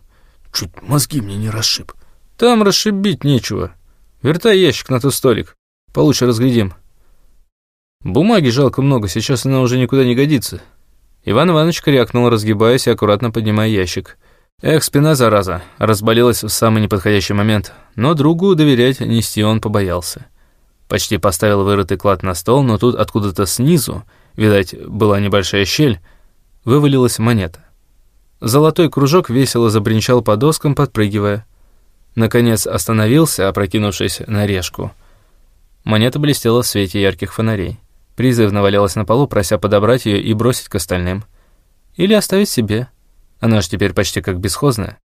Speaker 1: «Чуть мозги мне не расшиб». «Там расшибить нечего. Вертай ящик на тот столик». Получше разглядим. Бумаги жалко много, сейчас она уже никуда не годится. Иван Иванович крякнул, разгибаясь и аккуратно поднимая ящик. Эх, спина, зараза, разболелась в самый неподходящий момент, но другу доверять нести он побоялся. Почти поставил вырытый клад на стол, но тут откуда-то снизу, видать, была небольшая щель, вывалилась монета. Золотой кружок весело забринчал по доскам, подпрыгивая. Наконец остановился, опрокинувшись на решку — Монета блестела в свете ярких фонарей. Призывно валялась на полу, прося подобрать ее и бросить к остальным. Или оставить себе. Она же теперь почти как бесхозная.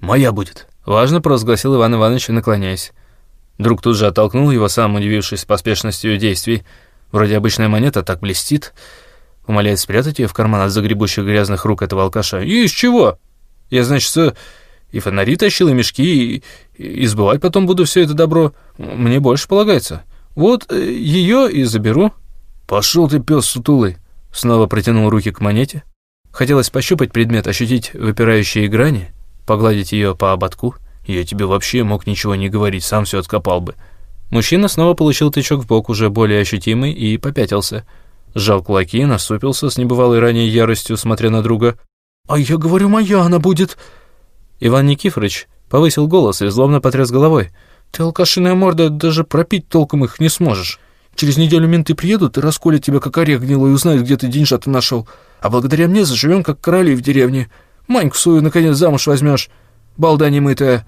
Speaker 1: «Моя будет», — важно провозгласил Иван Иванович, наклоняясь. Друг тут же оттолкнул его, сам удивившись поспешностью действий. Вроде обычная монета так блестит. Умоляет спрятать ее в карман от загребущих грязных рук этого алкаша. «И из чего? Я, значит, и фонари тащил, и мешки, и, и сбывать потом буду все это добро. Мне больше полагается. Вот э, ее и заберу». «Пошел ты, пес сутулый!» Снова протянул руки к монете. Хотелось пощупать предмет, ощутить выпирающие грани, погладить ее по ободку. Я тебе вообще мог ничего не говорить, сам все откопал бы. Мужчина снова получил тычок в бок, уже более ощутимый, и попятился. Сжал кулаки, насупился с небывалой ранее яростью, смотря на друга. «А я говорю, моя она будет!» Иван Никифорович повысил голос и злобно потряс головой. «Ты, алкашиная морда, даже пропить толком их не сможешь. Через неделю менты приедут и расколят тебя, как орех гнилой, и узнают, где ты деньжата нашел. А благодаря мне заживем, как короли в деревне. Маньку свою, наконец, замуж возьмешь, балда немытая».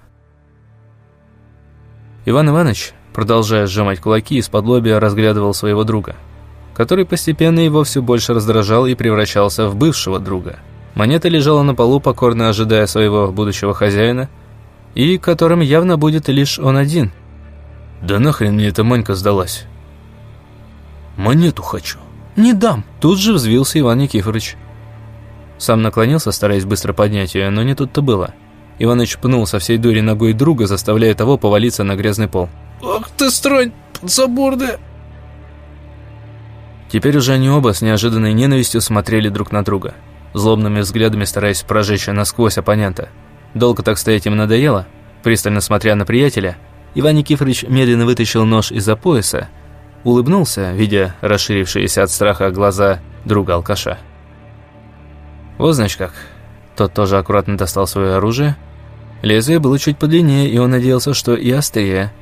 Speaker 1: Иван Иванович, продолжая сжимать кулаки, из-под лобия разглядывал своего друга, который постепенно его все больше раздражал и превращался в бывшего друга – Монета лежала на полу, покорно ожидая своего будущего хозяина, и которым явно будет лишь он один.
Speaker 3: «Да нахрен мне эта Манька сдалась? Монету хочу».
Speaker 1: «Не дам!» Тут же взвился Иван Никифорович. Сам наклонился, стараясь быстро поднять ее, но не тут-то было. Иваныч пнул со всей дури ногой друга, заставляя того повалиться на грязный пол.
Speaker 3: «Ах ты, странь, подзаборная!»
Speaker 1: Теперь уже они оба с неожиданной ненавистью смотрели друг на друга злобными взглядами стараясь прожечь насквозь оппонента. Долго так стоять им надоело. Пристально смотря на приятеля, Иван Никифорович медленно вытащил нож из-за пояса, улыбнулся, видя расширившиеся от страха глаза друга алкаша. Вот значит как. Тот тоже аккуратно достал свое оружие. Лезвие было чуть подлиннее, и он надеялся, что и острее.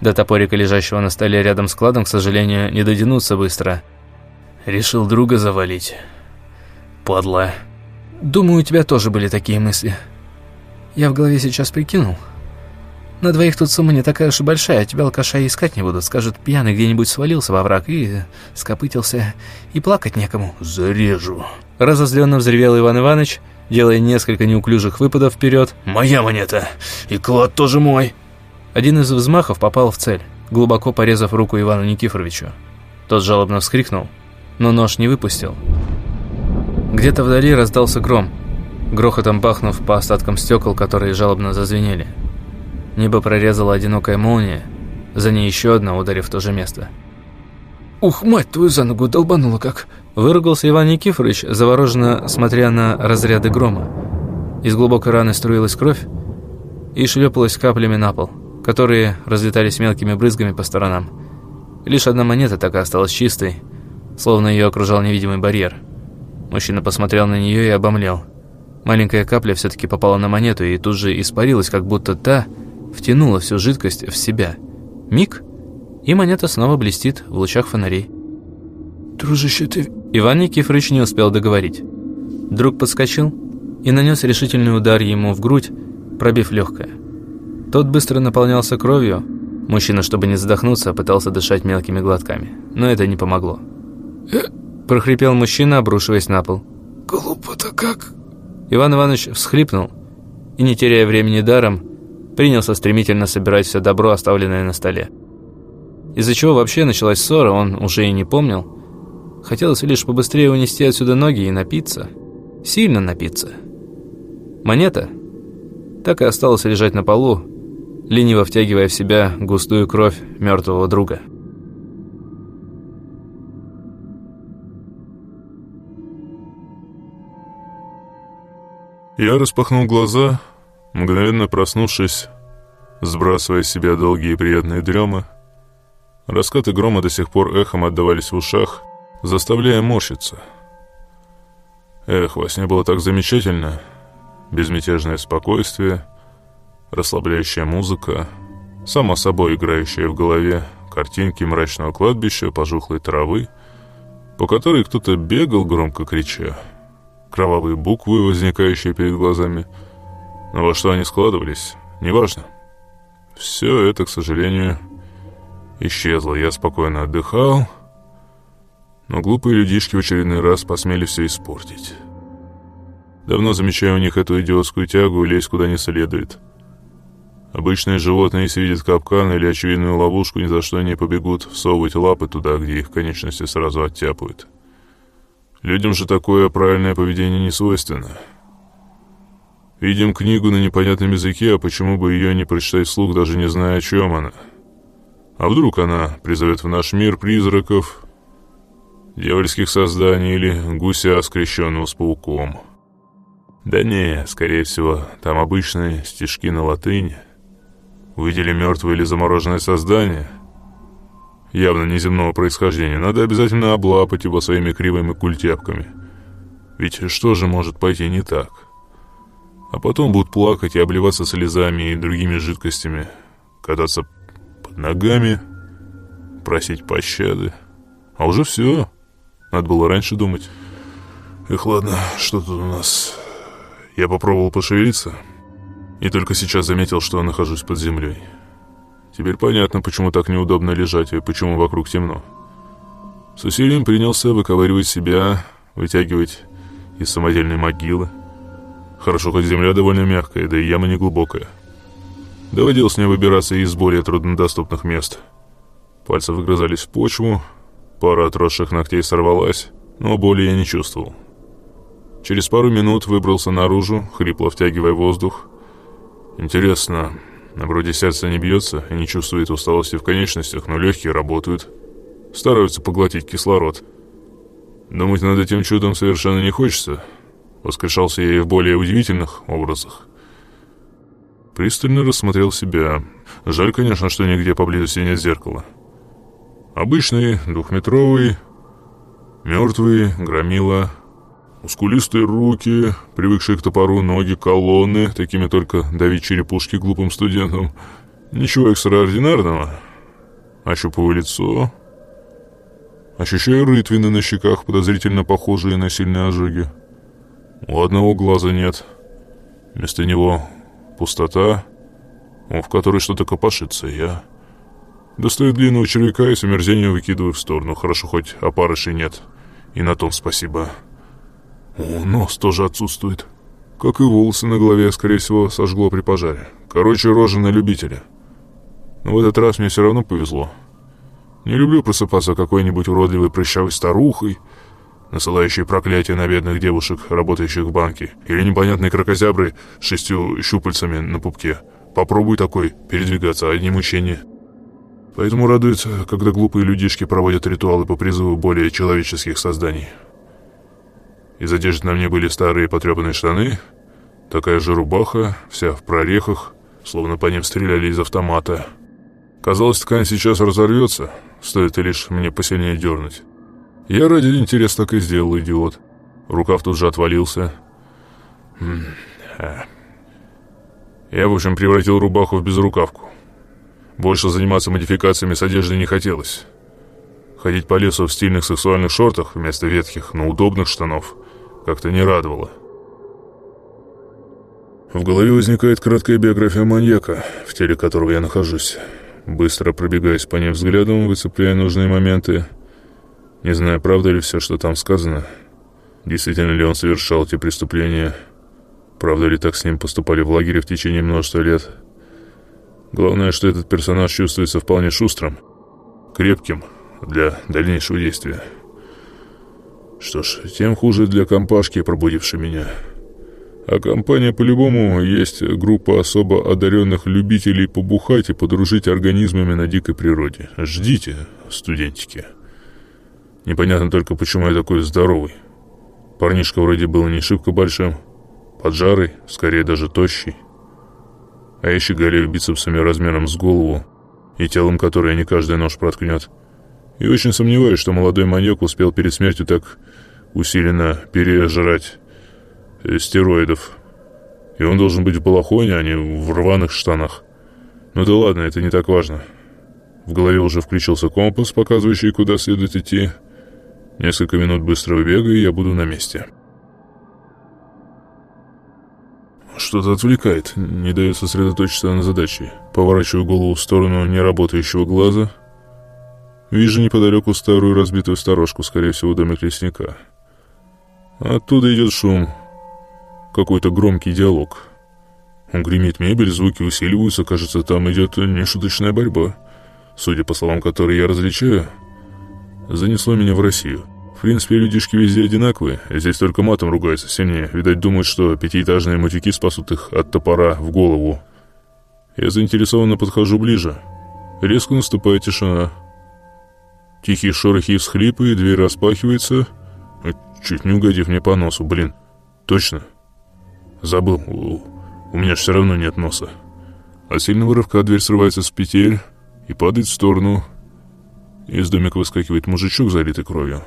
Speaker 1: До топорика, лежащего на столе рядом с кладом, к сожалению, не дотянуться быстро. Решил друга завалить падла. Думаю, у тебя тоже были такие мысли. Я в голове сейчас прикинул. На двоих тут сумма не такая уж и большая, тебя алкаша искать не будут. Скажут, пьяный где-нибудь свалился во враг и скопытился, и плакать некому.
Speaker 3: Зарежу.
Speaker 1: Разозленно взревел Иван Иванович, делая несколько неуклюжих выпадов вперед.
Speaker 3: Моя монета, и клад тоже мой.
Speaker 1: Один из взмахов попал в цель, глубоко порезав руку Ивану Никифоровичу. Тот жалобно вскрикнул, но нож не выпустил. Где-то вдали раздался гром, грохотом бахнув по остаткам стекол, которые жалобно зазвенели. Небо прорезала одинокая молния,
Speaker 2: За ней еще одна, ударив в то же место.
Speaker 3: «Ух, мать твою за ногу долбанула как!»
Speaker 2: Выругался Иван Никифорович, завороженно смотря на разряды грома. Из глубокой раны струилась кровь и шлепалась каплями на пол, которые разлетались мелкими брызгами по сторонам. Лишь одна монета так и осталась чистой, словно ее окружал невидимый барьер. Мужчина посмотрел на нее и обомлел. Маленькая капля все-таки попала на монету и тут же испарилась, как будто та втянула всю жидкость в себя. Миг, и монета снова блестит в лучах фонарей.
Speaker 3: «Дружище, ты...»
Speaker 2: Иван Никифорович не успел договорить. Друг подскочил и нанес решительный удар ему в грудь, пробив легкое. Тот быстро наполнялся кровью. Мужчина, чтобы не задохнуться, пытался дышать мелкими глотками, но это не помогло. Прохрипел мужчина, обрушиваясь на пол.
Speaker 3: «Глупо-то как?»
Speaker 2: Иван Иванович всхлипнул и, не теряя времени даром, принялся стремительно собирать все добро, оставленное на столе. Из-за чего вообще началась ссора, он уже и не помнил. Хотелось лишь побыстрее унести отсюда ноги и напиться. Сильно напиться. Монета так и осталась лежать на полу, лениво втягивая в себя густую кровь мертвого друга.
Speaker 4: Я распахнул глаза, мгновенно проснувшись, сбрасывая с себя долгие приятные дремы. Раскаты грома до сих пор эхом отдавались в ушах, заставляя морщиться. Эх, во сне было так замечательно. Безмятежное спокойствие, расслабляющая музыка, само собой играющая в голове картинки мрачного кладбища, пожухлой травы, по которой кто-то бегал, громко крича, кровавые буквы, возникающие перед глазами. Но во что они складывались, неважно. Все это, к сожалению, исчезло. Я спокойно отдыхал, но глупые людишки в очередной раз посмели все испортить. Давно замечаю у них эту идиотскую тягу лезть куда не следует. Обычные животные, если видят капкан или очевидную ловушку, ни за что не побегут всовывать лапы туда, где их конечности сразу оттяпают. Людям же такое правильное поведение не свойственно. Видим книгу на непонятном языке, а почему бы ее не прочитать вслух, даже не зная, о чем она? А вдруг она призовет в наш мир призраков, дьявольских созданий или гуся, скрещенного с пауком? Да не, скорее всего, там обычные стишки на латыни. Увидели мертвое или замороженное создание — явно неземного происхождения, надо обязательно облапать его своими кривыми культяпками. Ведь что же может пойти не так? А потом будут плакать и обливаться слезами и другими жидкостями, кататься под ногами, просить пощады. А уже все. Надо было раньше думать. Эх, ладно, что тут у нас? Я попробовал пошевелиться и только сейчас заметил, что нахожусь под землей. Теперь понятно, почему так неудобно лежать и почему вокруг темно. С усилием принялся выковыривать себя, вытягивать из самодельной могилы. Хорошо, хоть земля довольно мягкая, да и яма не глубокая. Доводилось мне выбираться из более труднодоступных мест. Пальцы выгрызались в почву, пара отросших ногтей сорвалась, но боли я не чувствовал. Через пару минут выбрался наружу, хрипло втягивая воздух. Интересно, Вроде сердце не бьется и не чувствует усталости в конечностях, но легкие работают. Стараются поглотить кислород. Думать над этим чудом совершенно не хочется. Воскрешался я и в более удивительных образах. Пристально рассмотрел себя. Жаль, конечно, что нигде поблизости нет зеркала. Обычный, двухметровый, мертвый, громила, Мускулистые руки, привыкшие к топору ноги, колонны, такими только давить черепушки глупым студентам. Ничего экстраординарного. Ощупываю лицо. Ощущаю рытвины на щеках, подозрительно похожие на сильные ожоги. У одного глаза нет. Вместо него пустота, в которой что-то копошится. Я достаю длинного червяка и с омерзением выкидываю в сторону. Хорошо, хоть опарышей нет. И на том спасибо. Нос тоже отсутствует. Как и волосы на голове, скорее всего, сожгло при пожаре. Короче, рожа на любителя. Но в этот раз мне все равно повезло. Не люблю просыпаться какой-нибудь уродливой прыщавой старухой, насылающей проклятие на бедных девушек, работающих в банке, или непонятной крокозяброй с шестью щупальцами на пупке. Попробуй такой передвигаться, одни мучения. Поэтому радуется, когда глупые людишки проводят ритуалы по призыву более человеческих созданий. Из одежды на мне были старые потрепанные штаны, такая же рубаха, вся в прорехах, словно по ним стреляли из автомата. Казалось, ткань сейчас разорвется, стоит лишь мне посильнее дернуть. Я ради интереса так и сделал, идиот. Рукав тут же отвалился. А. Я, в общем, превратил рубаху в безрукавку. Больше заниматься модификациями с одеждой не хотелось. Ходить по лесу в стильных сексуальных шортах вместо ветхих, но удобных штанов как-то не радовало. В голове возникает краткая биография маньяка, в теле которого я нахожусь. Быстро пробегаясь по ним взглядом, выцепляя нужные моменты, не знаю, правда ли все, что там сказано, действительно ли он совершал те преступления, правда ли так с ним поступали в лагере в течение множества лет. Главное, что этот персонаж чувствуется вполне шустрым, крепким для дальнейшего действия. Что ж, тем хуже для компашки, пробудившей меня. А компания по-любому есть группа особо одаренных любителей побухать и подружить организмами на дикой природе. Ждите, студентики. Непонятно только, почему я такой здоровый. Парнишка вроде был не шибко большим, поджарый, скорее даже тощий. А я щеголею бицепсами размером с голову и телом, которое не каждый нож проткнет. И очень сомневаюсь, что молодой маньяк успел перед смертью так усиленно пережрать стероидов. И он должен быть в балахоне, а не в рваных штанах. Ну да ладно, это не так важно. В голове уже включился компас, показывающий, куда следует идти. Несколько минут быстрого бега, и я буду на месте. Что-то отвлекает, не дает сосредоточиться на задаче. Поворачиваю голову в сторону неработающего глаза. Вижу неподалеку старую разбитую сторожку, скорее всего, домик лесника. Оттуда идет шум какой-то громкий диалог. Он гремит мебель, звуки усиливаются, кажется, там идет нешуточная борьба. Судя по словам, которые я различаю, занесло меня в Россию. В принципе, людишки везде одинаковые, здесь только матом ругаются сильнее. Видать, думают, что пятиэтажные мутики спасут их от топора в голову. Я заинтересованно подхожу ближе. Резко наступает тишина. Тихие шорохи и всхлипы, дверь распахивается, чуть не угодив мне по носу, блин. Точно, Забыл, у, у меня все равно нет носа. От сильного рывка дверь срывается с петель и падает в сторону. Из домика выскакивает мужичок, залитый кровью.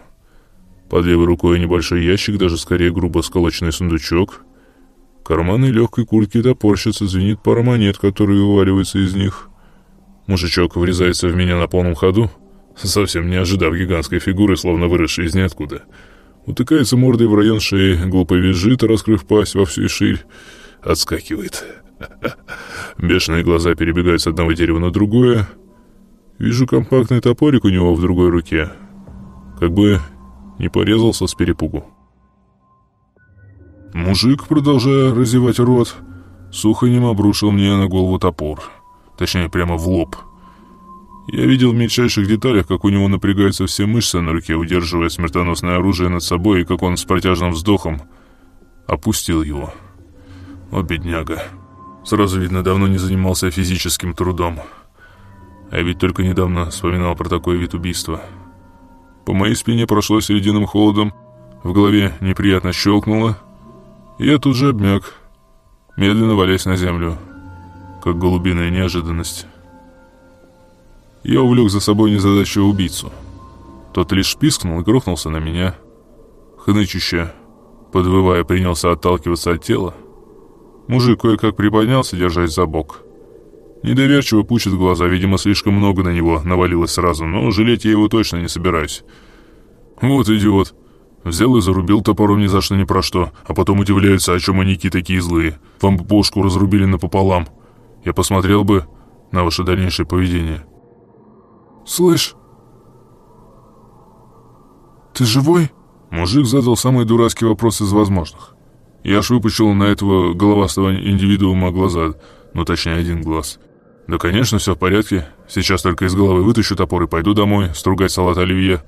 Speaker 4: Под левой рукой небольшой ящик, даже скорее грубо сколоченный сундучок. Карманы легкой куртки топорщатся, звенит пара монет, которые вываливаются из них. Мужичок врезается в меня на полном ходу, совсем не ожидав гигантской фигуры, словно выросшей из ниоткуда. — Утыкается мордой в район шеи, глупо визжит, раскрыв пасть во всю ширь. Отскакивает. Бешеные глаза перебегают с одного дерева на другое. Вижу компактный топорик у него в другой руке. Как бы не порезался с перепугу. Мужик, продолжая разевать рот, сухонем обрушил мне на голову топор. Точнее, прямо в лоб — я видел в мельчайших деталях, как у него напрягаются все мышцы на руке, удерживая смертоносное оружие над собой, и как он с протяжным вздохом опустил его. О, бедняга. Сразу видно, давно не занимался физическим трудом. А я ведь только недавно вспоминал про такой вид убийства. По моей спине прошло серединным холодом, в голове неприятно щелкнуло, и я тут же обмяк, медленно валясь на землю, как голубиная неожиданность. Я увлек за собой незадачего убийцу. Тот лишь пискнул и грохнулся на меня. Хнычуще, подвывая, принялся отталкиваться от тела. Мужик кое-как приподнялся, держась за бок. Недоверчиво пучит глаза, видимо, слишком много на него навалилось сразу, но жалеть я его точно не собираюсь. Вот идиот. Взял и зарубил топором ни за что ни про что, а потом удивляются, о чем они такие злые. Вам бы бошку разрубили напополам. Я посмотрел бы на ваше дальнейшее поведение.
Speaker 3: «Слышь, ты живой?»
Speaker 4: Мужик задал самый дурацкий вопрос из возможных. Я аж выпучил на этого головастого индивидуума глаза, ну точнее один глаз. Да, конечно, все в порядке. Сейчас только из головы вытащу топор и пойду домой, стругать салат оливье.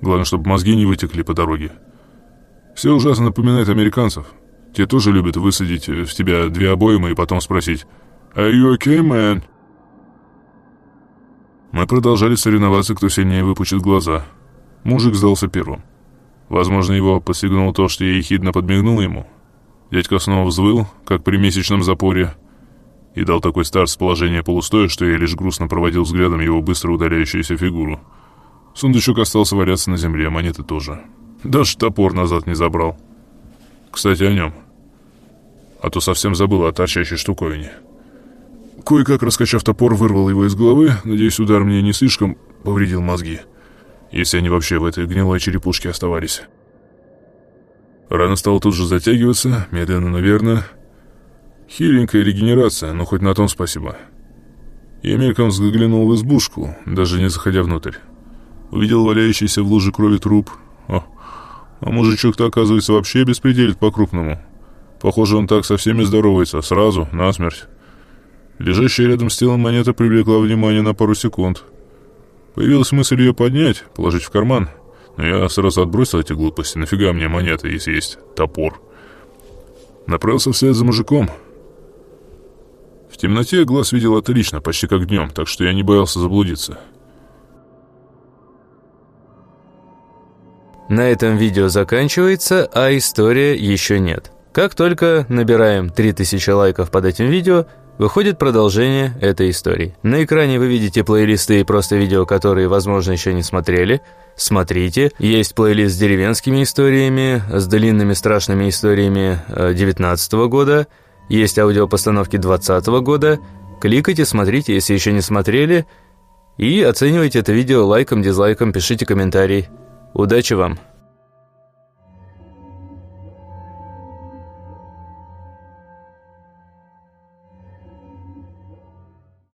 Speaker 4: Главное, чтобы мозги не вытекли по дороге. Все ужасно напоминает американцев. Те тоже любят высадить в тебя две обоймы и потом спросить «Are you okay, man?» Мы продолжали соревноваться, кто сильнее выпучит глаза. Мужик сдался первым. Возможно, его посигнул то, что я ехидно подмигнул ему. Дядька снова взвыл, как при месячном запоре, и дал такой старт с положения полустоя, что я лишь грустно проводил взглядом его быстро удаляющуюся фигуру. Сундучок остался валяться на земле, монеты тоже. Даже топор назад не забрал. Кстати, о нем. А то совсем забыл о торчащей штуковине. Кое-как, раскачав топор, вырвал его из головы. Надеюсь, удар мне не слишком повредил мозги. Если они вообще в этой гнилой черепушке оставались. Рана стала тут же затягиваться, медленно, но верно. Хиленькая регенерация, но хоть на том спасибо. Я мельком взглянул в избушку, даже не заходя внутрь. Увидел валяющийся в луже крови труп. О, а мужичок-то, оказывается, вообще беспределит по-крупному. Похоже, он так со всеми здоровается, сразу, насмерть. Лежащая рядом с телом монета привлекла внимание на пару секунд. Появилась мысль ее поднять, положить в карман. Но я сразу отбросил эти глупости. Нафига мне монета, если есть топор? Направился вслед за мужиком. В темноте глаз видел отлично, почти как днем, так что я не боялся заблудиться.
Speaker 1: На этом видео заканчивается, а история еще нет. Как только набираем 3000 лайков под этим видео, выходит продолжение этой истории. На экране вы видите плейлисты и просто видео, которые, возможно, еще не смотрели. Смотрите. Есть плейлист с деревенскими историями, с длинными страшными историями 19 э, года. Есть аудиопостановки 20 года. Кликайте, смотрите, если еще не смотрели. И оценивайте это видео лайком, дизлайком, пишите комментарий. Удачи вам!